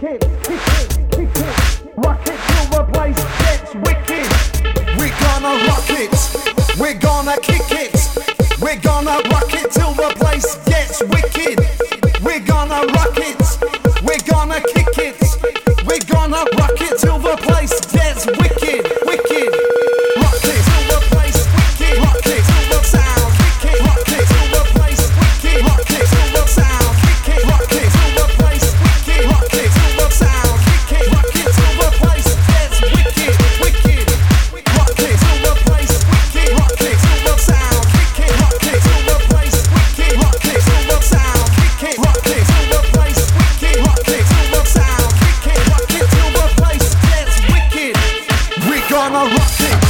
We're gonna rock it. We're gonna kick it. We're gonna rock it till the place gets wicked. We're gonna rock it. We're gonna kick it. We're gonna rock it till the place I'm a rocket